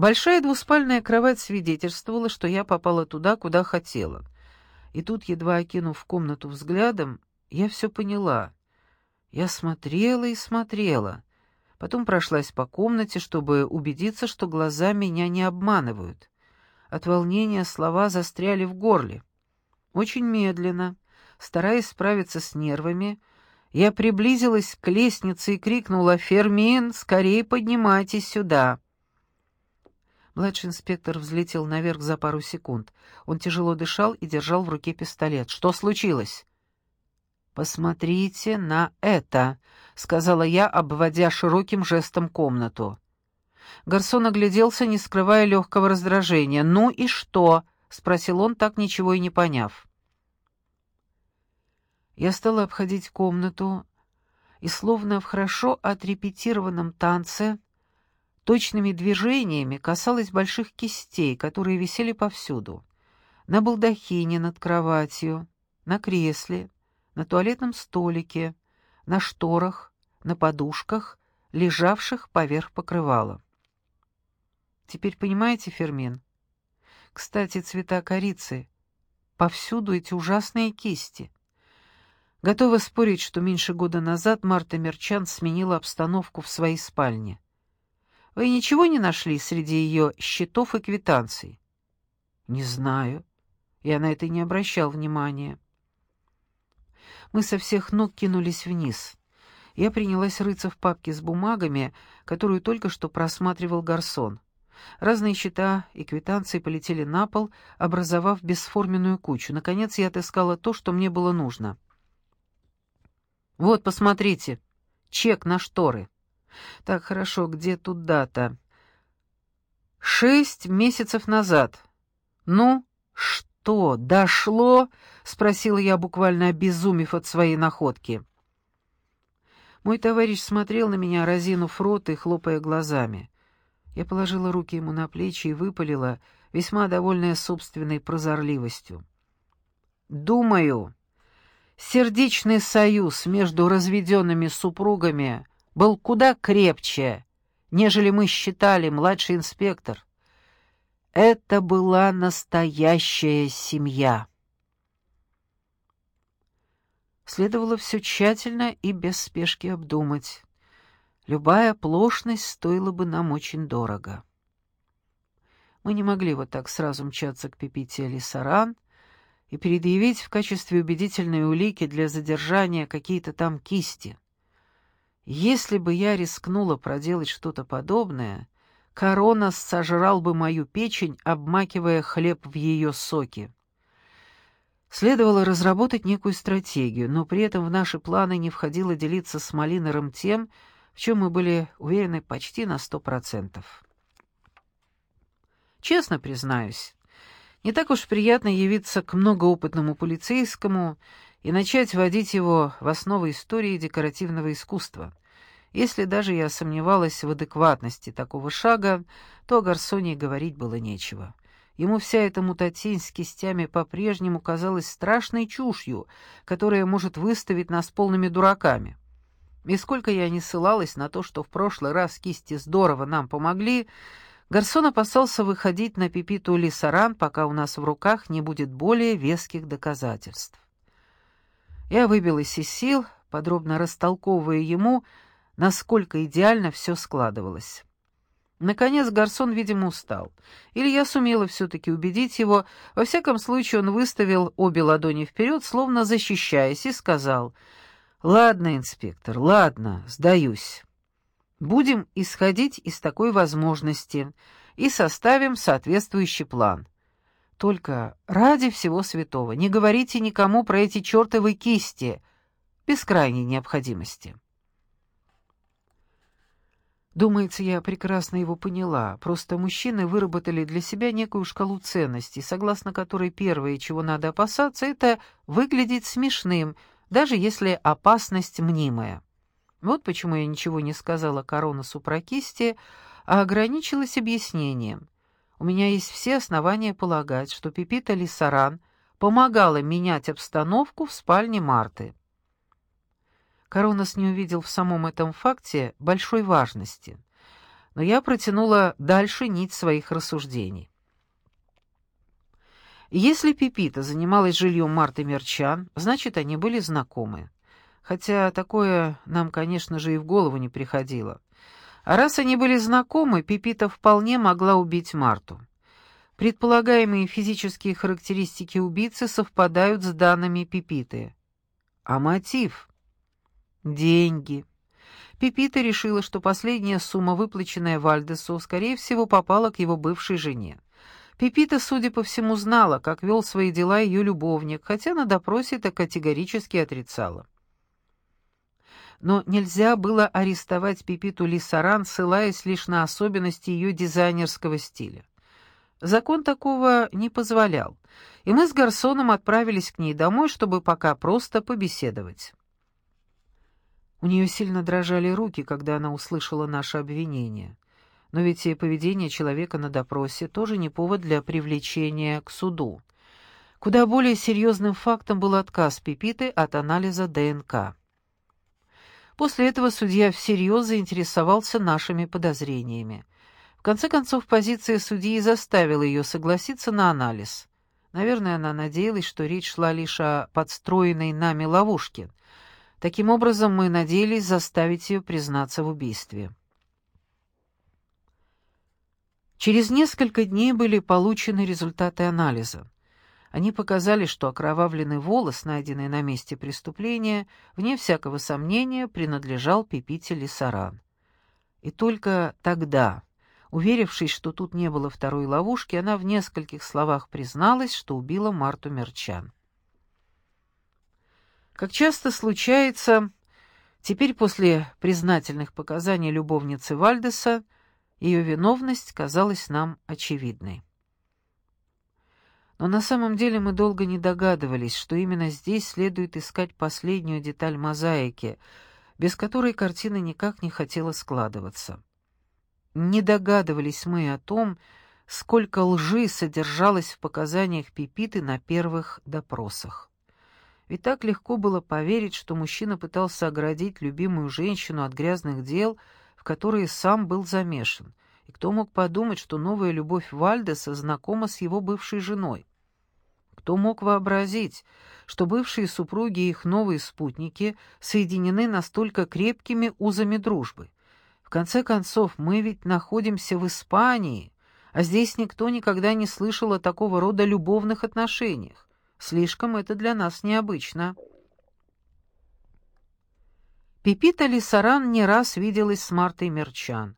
Большая двуспальная кровать свидетельствовала, что я попала туда, куда хотела. И тут, едва окинув комнату взглядом, я все поняла. Я смотрела и смотрела. Потом прошлась по комнате, чтобы убедиться, что глаза меня не обманывают. От волнения слова застряли в горле. Очень медленно, стараясь справиться с нервами, я приблизилась к лестнице и крикнула «Фермин, скорее поднимайтесь сюда!» Младший инспектор взлетел наверх за пару секунд. Он тяжело дышал и держал в руке пистолет. «Что случилось?» «Посмотрите на это», — сказала я, обводя широким жестом комнату. Гарсон огляделся, не скрывая легкого раздражения. «Ну и что?» — спросил он, так ничего и не поняв. Я стала обходить комнату, и словно в хорошо отрепетированном танце точными движениями касалась больших кистей, которые висели повсюду. На балдахине над кроватью, на кресле, на туалетном столике, на шторах, на подушках, лежавших поверх покрывала. Теперь понимаете, Фермин? Кстати, цвета корицы. Повсюду эти ужасные кисти. Готова спорить, что меньше года назад Марта Мерчан сменила обстановку в своей спальне. Вы ничего не нашли среди ее счетов и квитанций? Не знаю. Я на это не обращал внимания. Мы со всех ног кинулись вниз. Я принялась рыться в папке с бумагами, которую только что просматривал Гарсон. Разные счета и квитанции полетели на пол, образовав бесформенную кучу. Наконец я отыскала то, что мне было нужно. «Вот, посмотрите, чек на шторы». «Так, хорошо, где тут дата?» «Шесть месяцев назад». «Ну, что, дошло?» — спросила я, буквально обезумев от своей находки. Мой товарищ смотрел на меня, разинув рот и хлопая глазами. Я положила руки ему на плечи и выпалила, весьма довольная собственной прозорливостью. «Думаю, сердечный союз между разведенными супругами был куда крепче, нежели мы считали, младший инспектор. Это была настоящая семья». Следовало все тщательно и без спешки обдумать. Любая оплошность стоила бы нам очень дорого. Мы не могли вот так сразу мчаться к Пепите Лисаран и предъявить в качестве убедительной улики для задержания какие-то там кисти. Если бы я рискнула проделать что-то подобное, корона сожрал бы мою печень, обмакивая хлеб в ее соки. Следовало разработать некую стратегию, но при этом в наши планы не входило делиться с Малинером тем, в чем мы были уверены почти на сто процентов. Честно признаюсь, не так уж приятно явиться к многоопытному полицейскому и начать вводить его в основы истории декоративного искусства. Если даже я сомневалась в адекватности такого шага, то о Гарсоне говорить было нечего. Ему вся эта мутатень с кистями по-прежнему казалась страшной чушью, которая может выставить нас полными дураками. И сколько я не ссылалась на то, что в прошлый раз кисти здорово нам помогли, Гарсон опасался выходить на Пипиту Лисаран, пока у нас в руках не будет более веских доказательств. Я выбилась из сил, подробно растолковывая ему, насколько идеально все складывалось. Наконец Гарсон, видимо, устал. Или я сумела все-таки убедить его. Во всяком случае, он выставил обе ладони вперед, словно защищаясь, и сказал, «Ладно, инспектор, ладно, сдаюсь. Будем исходить из такой возможности и составим соответствующий план. Только ради всего святого не говорите никому про эти чертовы кисти, без крайней необходимости». Думается, я прекрасно его поняла. Просто мужчины выработали для себя некую шкалу ценностей, согласно которой первое, чего надо опасаться, это выглядеть смешным, даже если опасность мнимая. Вот почему я ничего не сказала коронасу про кисти, а ограничилась объяснением. У меня есть все основания полагать, что Пипита Лисаран помогала менять обстановку в спальне Марты. Коронас не увидел в самом этом факте большой важности. но я протянула дальше нить своих рассуждений. Если Пипита занималась жильем Марты Мерчан, значит, они были знакомы. Хотя такое нам, конечно же, и в голову не приходило. А раз они были знакомы, Пипита вполне могла убить Марту. Предполагаемые физические характеристики убийцы совпадают с данными Пипиты. А мотив? Деньги. Пипита решила, что последняя сумма, выплаченная Вальдесу, скорее всего, попала к его бывшей жене. Пипита, судя по всему, знала, как вел свои дела ее любовник, хотя на допросе это категорически отрицала. Но нельзя было арестовать Пипиту Лиссаран, ссылаясь лишь на особенности ее дизайнерского стиля. Закон такого не позволял, и мы с Гарсоном отправились к ней домой, чтобы пока просто побеседовать. У нее сильно дрожали руки, когда она услышала наше обвинение. Но ведь и поведение человека на допросе тоже не повод для привлечения к суду. Куда более серьезным фактом был отказ Пипиты от анализа ДНК. После этого судья всерьез заинтересовался нашими подозрениями. В конце концов, позиция судьи заставила ее согласиться на анализ. Наверное, она надеялась, что речь шла лишь о подстроенной нами ловушке — Таким образом, мы надеялись заставить ее признаться в убийстве. Через несколько дней были получены результаты анализа. Они показали, что окровавленный волос, найденный на месте преступления, вне всякого сомнения, принадлежал Пепите Лисаран. И только тогда, уверившись, что тут не было второй ловушки, она в нескольких словах призналась, что убила Марту Мерчан. Как часто случается, теперь после признательных показаний любовницы Вальдеса, ее виновность казалась нам очевидной. Но на самом деле мы долго не догадывались, что именно здесь следует искать последнюю деталь мозаики, без которой картина никак не хотела складываться. Не догадывались мы о том, сколько лжи содержалось в показаниях Пипиты на первых допросах. Ведь так легко было поверить, что мужчина пытался оградить любимую женщину от грязных дел, в которые сам был замешан. И кто мог подумать, что новая любовь Вальдеса знакома с его бывшей женой? Кто мог вообразить, что бывшие супруги и их новые спутники соединены настолько крепкими узами дружбы? В конце концов, мы ведь находимся в Испании, а здесь никто никогда не слышал о такого рода любовных отношениях. Слишком это для нас необычно. Пипита Лисаран не раз виделась с Мартой Мерчан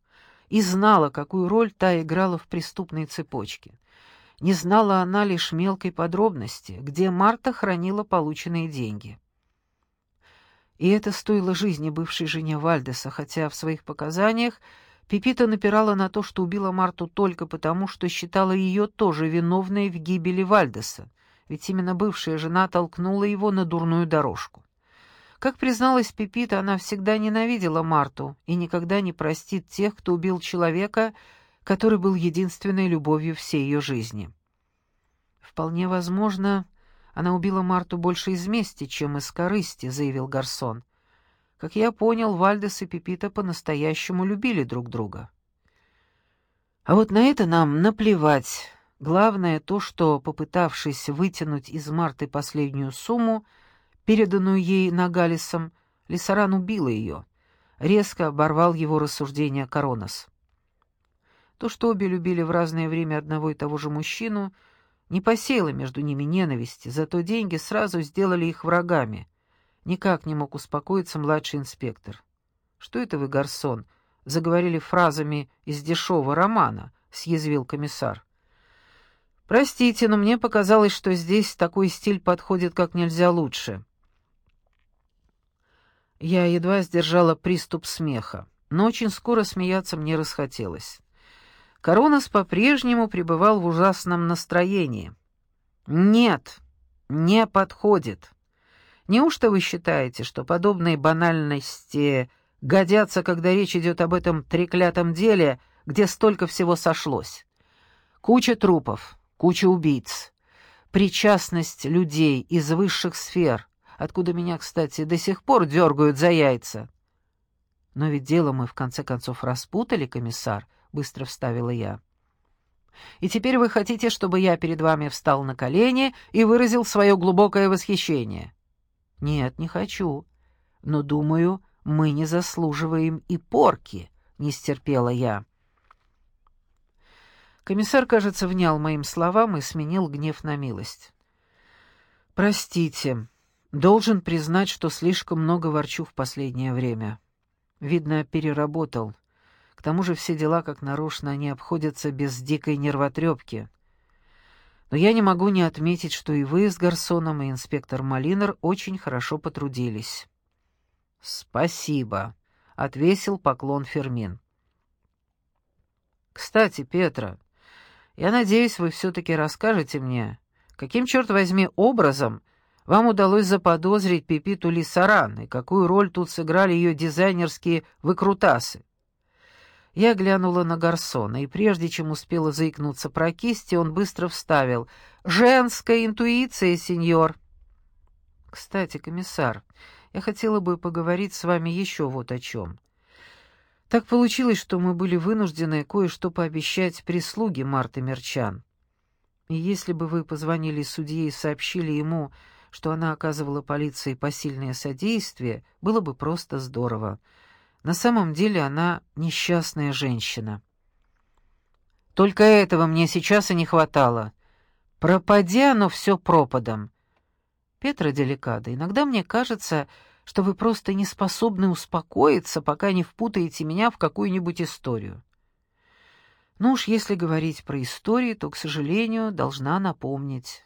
и знала, какую роль та играла в преступной цепочке. Не знала она лишь мелкой подробности, где Марта хранила полученные деньги. И это стоило жизни бывшей жене Вальдеса, хотя в своих показаниях Пипита напирала на то, что убила Марту только потому, что считала ее тоже виновной в гибели Вальдеса, ведь именно бывшая жена толкнула его на дурную дорожку. Как призналась Пепита, она всегда ненавидела Марту и никогда не простит тех, кто убил человека, который был единственной любовью всей ее жизни. «Вполне возможно, она убила Марту больше из мести, чем из корысти», — заявил Гарсон. «Как я понял, Вальдес и Пепита по-настоящему любили друг друга». «А вот на это нам наплевать», Главное то, что, попытавшись вытянуть из Марты последнюю сумму, переданную ей Нагалисом, Лисаран убила ее. Резко оборвал его рассуждения Коронос. То, что обе любили в разное время одного и того же мужчину, не посеяло между ними ненависти, зато деньги сразу сделали их врагами. Никак не мог успокоиться младший инспектор. «Что это вы, Гарсон?» — заговорили фразами из дешевого романа, — съязвил комиссар. Простите, но мне показалось, что здесь такой стиль подходит как нельзя лучше. Я едва сдержала приступ смеха, но очень скоро смеяться мне расхотелось. Коронас по-прежнему пребывал в ужасном настроении. «Нет, не подходит. Неужто вы считаете, что подобные банальности годятся, когда речь идет об этом треклятом деле, где столько всего сошлось? Куча трупов, куча убийц, причастность людей из высших сфер, откуда меня, кстати, до сих пор дергают за яйца. «Но ведь дело мы в конце концов распутали, комиссар», — быстро вставила я. «И теперь вы хотите, чтобы я перед вами встал на колени и выразил свое глубокое восхищение?» «Нет, не хочу. Но, думаю, мы не заслуживаем и порки», — не стерпела я. Комиссар, кажется, внял моим словам и сменил гнев на милость. «Простите, должен признать, что слишком много ворчу в последнее время. Видно, переработал. К тому же все дела, как нарочно, они обходятся без дикой нервотрепки. Но я не могу не отметить, что и вы с Гарсоном, и инспектор Малинер очень хорошо потрудились». «Спасибо», — отвесил поклон Фермин. «Кстати, Петра, я надеюсь, вы все-таки расскажете мне, каким, черт возьми, образом вам удалось заподозрить Пепиту Лисаран, и какую роль тут сыграли ее дизайнерские выкрутасы. Я глянула на Гарсона, и прежде чем успела заикнуться про кисти, он быстро вставил «Женская интуиция, сеньор!» «Кстати, комиссар, я хотела бы поговорить с вами еще вот о чем. Так получилось, что мы были вынуждены кое-что пообещать прислуге Марты Мерчан. И если бы вы позвонили судье и сообщили ему, что она оказывала полиции посильное содействие, было бы просто здорово. На самом деле она несчастная женщина. Только этого мне сейчас и не хватало. Пропади оно все пропадом. Петра Деликада, иногда мне кажется, что вы просто не способны успокоиться, пока не впутаете меня в какую-нибудь историю. Ну уж если говорить про истории, то, к сожалению, должна напомнить.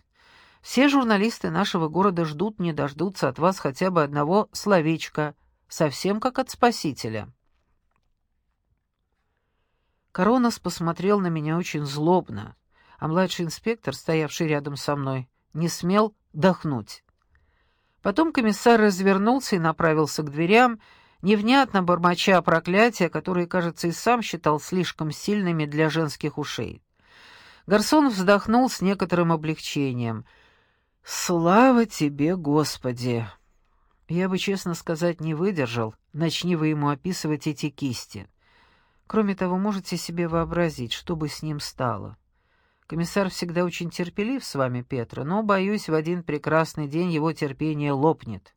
Все журналисты нашего города ждут, не дождутся от вас хотя бы одного словечка, совсем как от спасителя. Коронас посмотрел на меня очень злобно, а младший инспектор, стоявший рядом со мной, не смел дохнуть. Потом комиссар развернулся и направился к дверям, невнятно бормоча проклятия, которые, кажется, и сам считал слишком сильными для женских ушей. Гарсон вздохнул с некоторым облегчением. «Слава тебе, Господи!» Я бы, честно сказать, не выдержал, начни вы ему описывать эти кисти. Кроме того, можете себе вообразить, что бы с ним стало. Комиссар всегда очень терпелив с вами, Петра, но, боюсь, в один прекрасный день его терпение лопнет.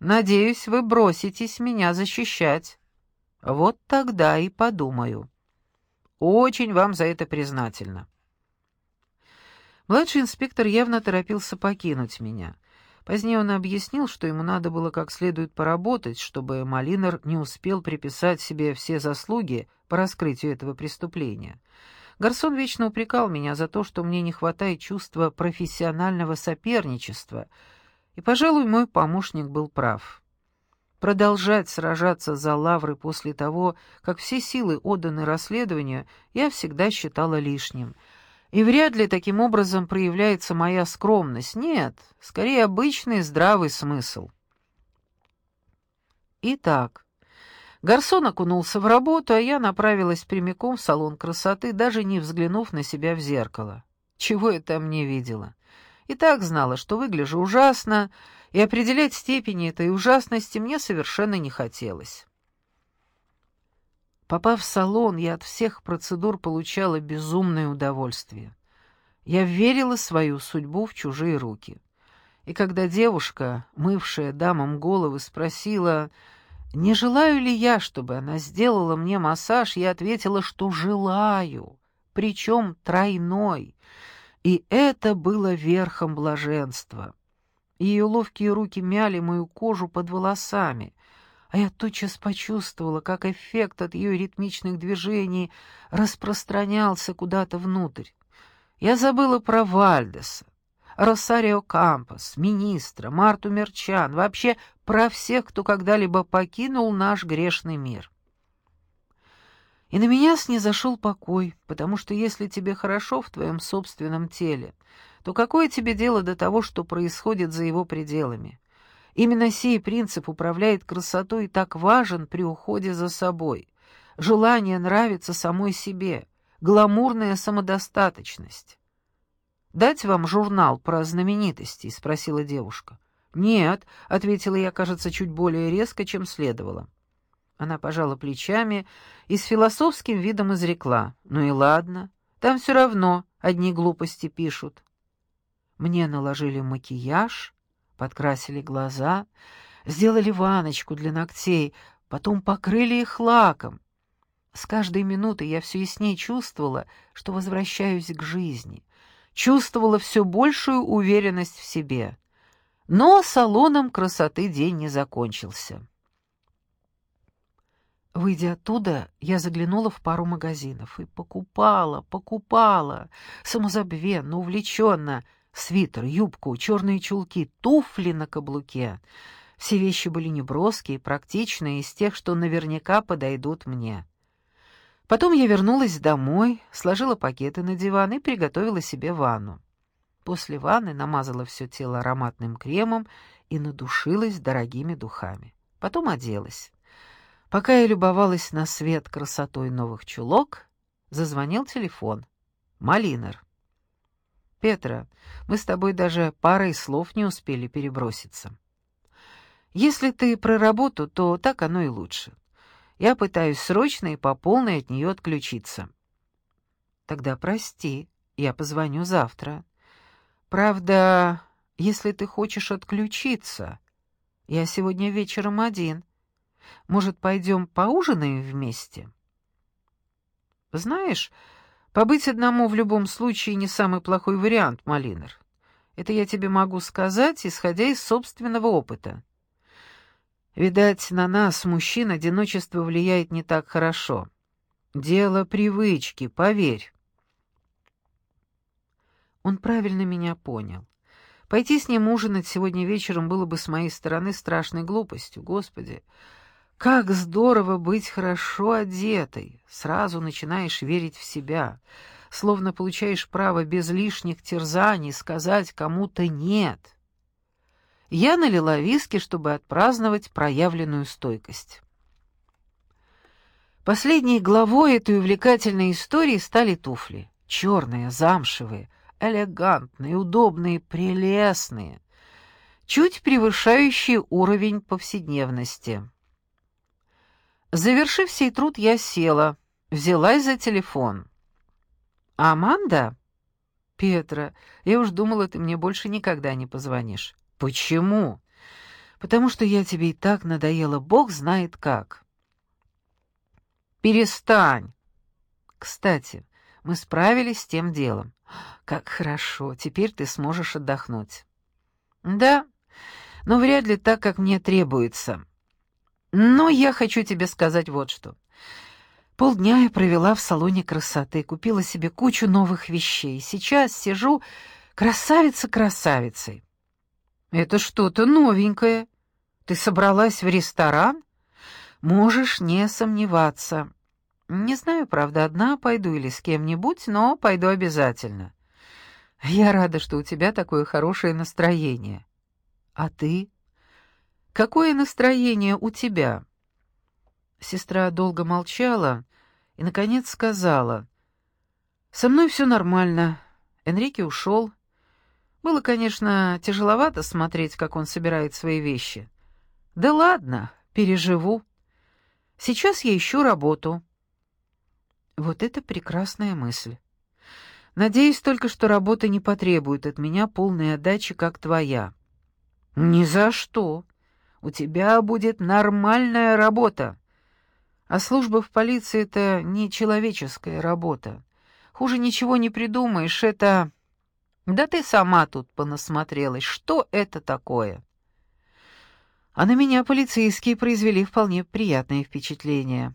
Надеюсь, вы броситесь меня защищать. Вот тогда и подумаю. Очень вам за это признательна. Младший инспектор явно торопился покинуть меня. Позднее он объяснил, что ему надо было как следует поработать, чтобы Малинер не успел приписать себе все заслуги по раскрытию этого преступления. Гарсон вечно упрекал меня за то, что мне не хватает чувства профессионального соперничества, и, пожалуй, мой помощник был прав. Продолжать сражаться за лавры после того, как все силы отданы расследованию, я всегда считала лишним. И вряд ли таким образом проявляется моя скромность. Нет, скорее обычный здравый смысл. Итак, Гарсон окунулся в работу, а я направилась прямиком в салон красоты, даже не взглянув на себя в зеркало. Чего я там не видела? И так знала, что выгляжу ужасно, и определять степени этой ужасности мне совершенно не хотелось. Попав в салон, я от всех процедур получала безумное удовольствие. Я верила свою судьбу в чужие руки. И когда девушка, мывшая дамам головы, спросила не желаю ли я, чтобы она сделала мне массаж, я ответила, что желаю, причем тройной. И это было верхом блаженства. Ее ловкие руки мяли мою кожу под волосами, а я тотчас почувствовала, как эффект от ее ритмичных движений распространялся куда-то внутрь. Я забыла про Вальдеса, Росарио Кампос, министра, Марту Мерчан, вообще про всех, кто когда-либо покинул наш грешный мир. И на меня снизошел покой, потому что если тебе хорошо в твоем собственном теле, то какое тебе дело до того, что происходит за его пределами? Именно сей принцип управляет красотой и так важен при уходе за собой. Желание нравиться самой себе, гламурная самодостаточность. «Дать вам журнал про знаменитостей?» — спросила девушка. «Нет», — ответила я, кажется, чуть более резко, чем следовало. Она пожала плечами и с философским видом изрекла. «Ну и ладно, там все равно одни глупости пишут». Мне наложили макияж, подкрасили глаза, сделали ваночку для ногтей, потом покрыли их лаком. С каждой минутой я все яснее чувствовала, что возвращаюсь к жизни, чувствовала все большую уверенность в себе. Но салоном красоты день не закончился. Выйдя оттуда, я заглянула в пару магазинов и покупала, покупала, самозабвенно, увлеченно, свитер, юбку, черные чулки, туфли на каблуке. Все вещи были неброские, практичные, из тех, что наверняка подойдут мне. Потом я вернулась домой, сложила пакеты на диван и приготовила себе ванну. После ванны намазала все тело ароматным кремом и надушилась дорогими духами. Потом оделась. Пока я любовалась на свет красотой новых чулок, зазвонил телефон. Малинер. «Петра, мы с тобой даже парой слов не успели переброситься. Если ты про работу, то так оно и лучше. Я пытаюсь срочно и по полной от нее отключиться. Тогда прости, я позвоню завтра. Правда, если ты хочешь отключиться, я сегодня вечером один. Может, пойдем поужинаем вместе? Знаешь, побыть одному в любом случае не самый плохой вариант, Малинер. Это я тебе могу сказать, исходя из собственного опыта. Видать, на нас, мужчин, одиночество влияет не так хорошо. Дело привычки, поверь. Он правильно меня понял. Пойти с ним ужинать сегодня вечером было бы с моей стороны страшной глупостью. Господи, как здорово быть хорошо одетой. Сразу начинаешь верить в себя, словно получаешь право без лишних терзаний сказать кому-то «нет» я налила виски, чтобы отпраздновать проявленную стойкость. Последней главой этой увлекательной истории стали туфли. Черные, замшевые, элегантные, удобные, прелестные, чуть превышающие уровень повседневности. Завершив сей труд, я села, взялась за телефон. «Аманда?» «Петра, я уж думала, ты мне больше никогда не позвонишь». «Почему?» «Потому что я тебе и так надоела, бог знает как». «Перестань!» «Кстати, мы справились с тем делом. Как хорошо, теперь ты сможешь отдохнуть». «Да, но вряд ли так, как мне требуется. Но я хочу тебе сказать вот что». Полдня я провела в салоне красоты, купила себе кучу новых вещей. Сейчас сижу красавица красавицей. «Это что-то новенькое. Ты собралась в ресторан?» «Можешь не сомневаться. Не знаю, правда, одна пойду или с кем-нибудь, но пойду обязательно. Я рада, что у тебя такое хорошее настроение. А ты? Какое настроение у тебя?» Сестра долго молчала и, наконец, сказала. «Со мной все нормально. Энрике ушел. Было, конечно, тяжеловато смотреть, как он собирает свои вещи. Да ладно, переживу. Сейчас я ищу работу. Вот это прекрасная мысль. Надеюсь только, что работа не потребует от меня полной отдачи, как твоя. Ни за что. У тебя будет нормальная работа. А служба в полиции — это не человеческая работа. Хуже ничего не придумаешь, это... Да ты сама тут понасмотрелась. Что это такое? А на меня полицейские произвели вполне приятное впечатление.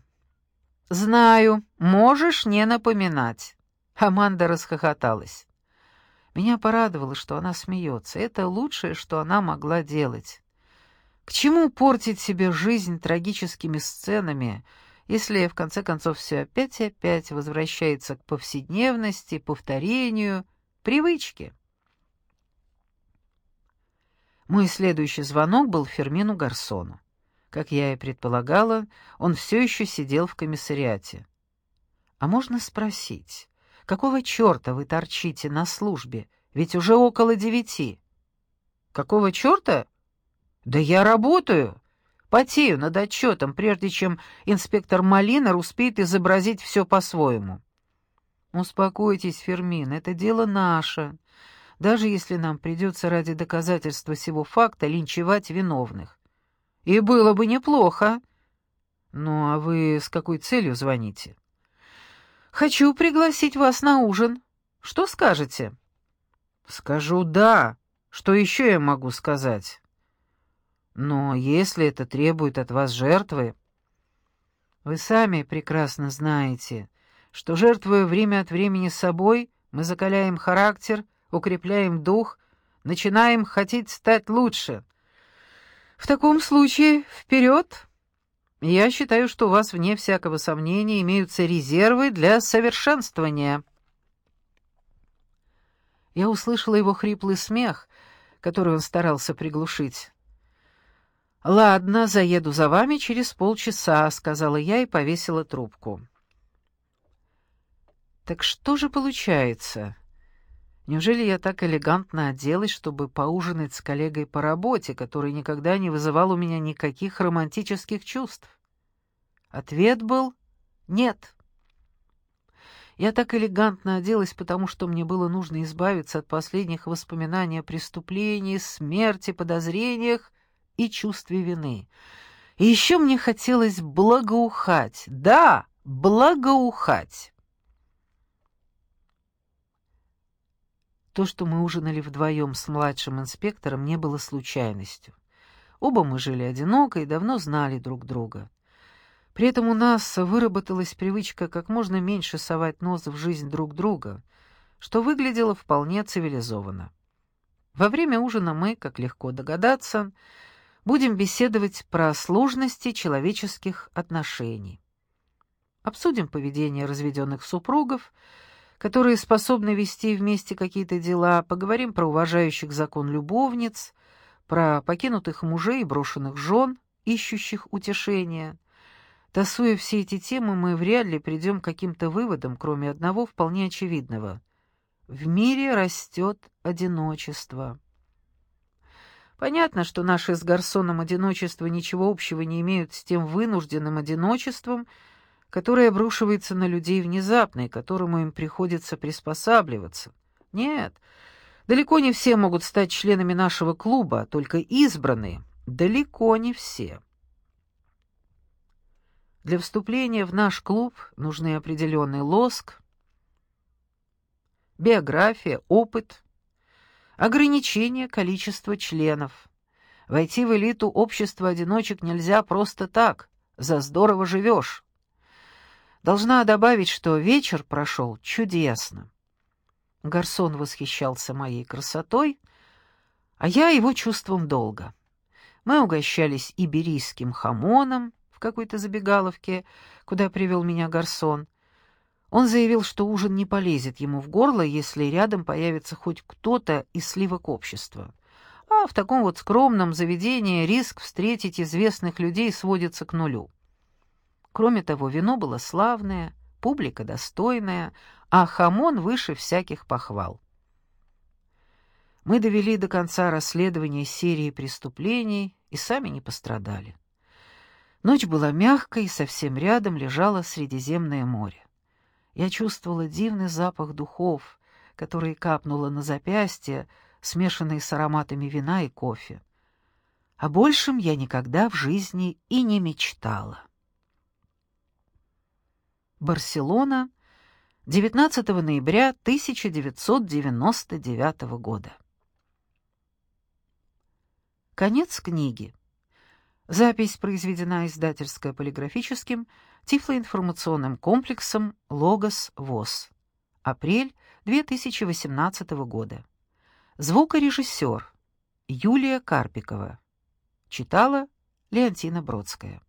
Знаю, можешь не напоминать. Аманда расхохоталась. Меня порадовало, что она смеется. Это лучшее, что она могла делать. К чему портить себе жизнь трагическими сценами, если в конце концов все опять и опять возвращается к повседневности, повторению привычки. Мой следующий звонок был Фермину Гарсону. Как я и предполагала, он все еще сидел в комиссариате. «А можно спросить, какого черта вы торчите на службе? Ведь уже около девяти». «Какого черта? Да я работаю. Потею над отчетом, прежде чем инспектор Малинер успеет изобразить все по-своему. Успокойтесь, Фермин, это дело наше. Даже если нам придется ради доказательства всего факта линчевать виновных. И было бы неплохо. Ну, а вы с какой целью звоните? Хочу пригласить вас на ужин. Что скажете? Скажу «да». Что еще я могу сказать? Но если это требует от вас жертвы... Вы сами прекрасно знаете, что, жертвуя время от времени собой, мы закаляем характер, укрепляем дух, начинаем хотеть стать лучше. В таком случае вперед! Я считаю, что у вас, вне всякого сомнения, имеются резервы для совершенствования. Я услышала его хриплый смех, который он старался приглушить. «Ладно, заеду за вами через полчаса», — сказала я и повесила трубку. «Так что же получается? Неужели я так элегантно оделась, чтобы поужинать с коллегой по работе, который никогда не вызывал у меня никаких романтических чувств?» Ответ был «нет». Я так элегантно оделась, потому что мне было нужно избавиться от последних воспоминаний о преступлении, смерти, подозрениях и чувстве вины. И еще мне хотелось благоухать. Да, благоухать. То, что мы ужинали вдвоем с младшим инспектором, не было случайностью. Оба мы жили одиноко и давно знали друг друга. При этом у нас выработалась привычка как можно меньше совать нос в жизнь друг друга, что выглядело вполне цивилизованно. Во время ужина мы, как легко догадаться, будем беседовать про сложности человеческих отношений. Обсудим поведение разведенных супругов, которые способны вести вместе какие-то дела, поговорим про уважающих закон любовниц, про покинутых мужей и брошенных жен, ищущих утешения. Тасуя все эти темы, мы вряд ли придем к каким-то выводам, кроме одного вполне очевидного. В мире растет одиночество. Понятно, что наши с Гарсоном одиночества ничего общего не имеют с тем вынужденным одиночеством, которое обрушивается на людей внезапно и которому им приходится приспосабливаться. Нет, далеко не все могут стать членами нашего клуба, только избранные. Далеко не все. Для вступления в наш клуб нужны определенный лоск, биография, опыт, ограничение количества членов. Войти в элиту общества одиночек нельзя просто так, за здорово живешь. Должна добавить, что вечер прошел чудесно. Гарсон восхищался моей красотой, а я его чувством долга. Мы угощались иберийским хамоном в какой-то забегаловке, куда привел меня Гарсон, он заявил, что ужин не полезет ему в горло, если рядом появится хоть кто-то из сливок общества. А в таком вот скромном заведении риск встретить известных людей сводится к нулю. Кроме того, вино было славное, публика достойная, а хамон выше всяких похвал. Мы довели до конца расследование серии преступлений и сами не пострадали. Ночь была мягкой, совсем рядом лежало Средиземное море. Я чувствовала дивный запах духов, который капнуло на запястье, смешанный с ароматами вина и кофе. О большем я никогда в жизни и не мечтала. Барселона, 19 ноября 1999 года. Конец книги. Запись произведена издательско-полиграфическим тифлоинформационным комплексом «Логос ВОЗ». Апрель 2018 года. Звукорежиссер Юлия Карпикова. Читала Леонтина Бродская.